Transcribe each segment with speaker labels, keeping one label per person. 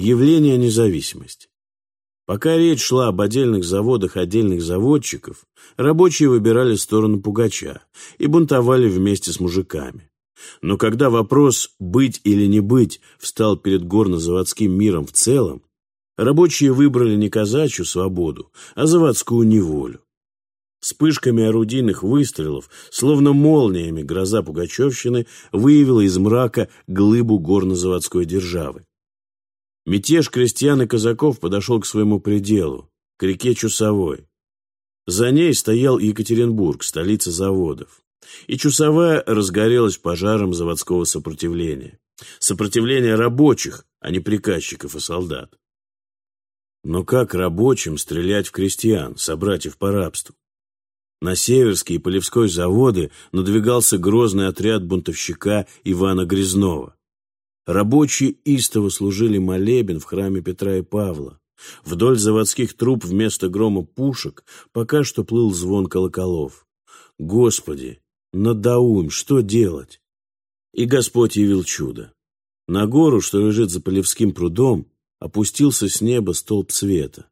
Speaker 1: Явление независимости. Пока речь шла об отдельных заводах отдельных заводчиков, рабочие выбирали сторону Пугача и бунтовали вместе с мужиками. Но когда вопрос «быть или не быть» встал перед горно-заводским миром в целом, рабочие выбрали не казачью свободу, а заводскую неволю. Вспышками орудийных выстрелов, словно молниями, гроза Пугачевщины выявила из мрака глыбу горно-заводской державы. Мятеж крестьян и казаков подошел к своему пределу, к реке Чусовой. За ней стоял Екатеринбург, столица заводов. И Чусовая разгорелась пожаром заводского сопротивления. Сопротивления рабочих, а не приказчиков и солдат. Но как рабочим стрелять в крестьян, собратьев по рабству? На Северский и Полевской заводы надвигался грозный отряд бунтовщика Ивана Грязнова. Рабочие истово служили молебен в храме Петра и Павла. Вдоль заводских труб вместо грома пушек пока что плыл звон колоколов. Господи, надоум, что делать? И Господь явил чудо. На гору, что лежит за Полевским прудом, опустился с неба столб света.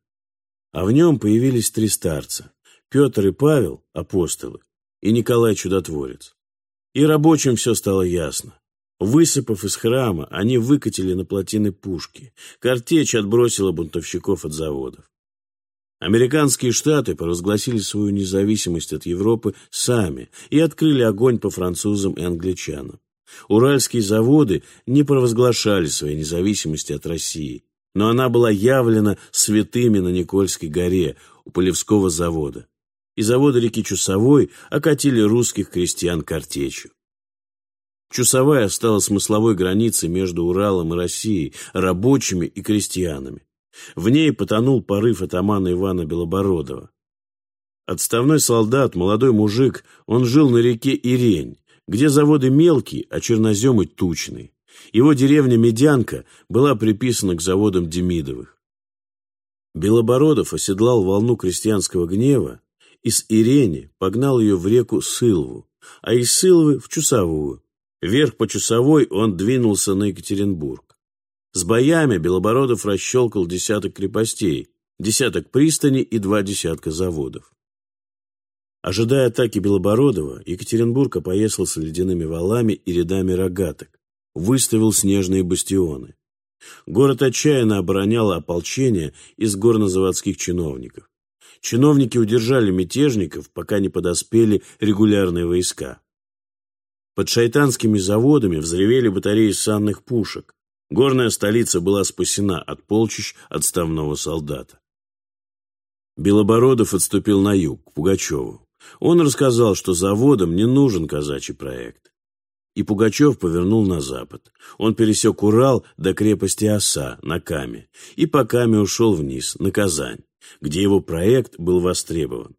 Speaker 1: А в нем появились три старца. Петр и Павел, апостолы, и Николай Чудотворец. И рабочим все стало ясно. Высыпав из храма, они выкатили на плотины пушки. Картечь отбросила бунтовщиков от заводов. Американские штаты провозгласили свою независимость от Европы сами и открыли огонь по французам и англичанам. Уральские заводы не провозглашали своей независимости от России, но она была явлена святыми на Никольской горе у Полевского завода и заводы реки Чусовой окатили русских крестьян картечью. Чусовая стала смысловой границей между Уралом и Россией, рабочими и крестьянами. В ней потонул порыв атамана Ивана Белобородова. Отставной солдат, молодой мужик, он жил на реке Ирень, где заводы мелкие, а черноземы тучные. Его деревня Медянка была приписана к заводам Демидовых. Белобородов оседлал волну крестьянского гнева из Ирени погнал ее в реку Сылву, а из Сылвы в Чусовую. Вверх по Чусовой он двинулся на Екатеринбург. С боями Белобородов расщелкал десяток крепостей, десяток пристаней и два десятка заводов. Ожидая атаки Белобородова, Екатеринбург опоясался ледяными валами и рядами рогаток, выставил снежные бастионы. Город отчаянно оборонял ополчение из горнозаводских чиновников. Чиновники удержали мятежников, пока не подоспели регулярные войска. Под шайтанскими заводами взревели батареи санных пушек. Горная столица была спасена от полчищ отставного солдата. Белобородов отступил на юг, к Пугачеву. Он рассказал, что заводам не нужен казачий проект. И Пугачев повернул на запад. Он пересек Урал до крепости Оса на Каме и по Каме ушел вниз, на Казань где его проект был востребован.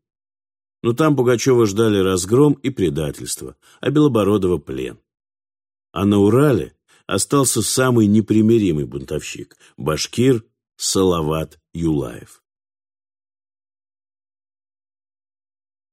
Speaker 1: Но там Пугачева ждали разгром и предательство, а Белобородова плен. А на Урале остался самый непримиримый бунтовщик – башкир Салават Юлаев.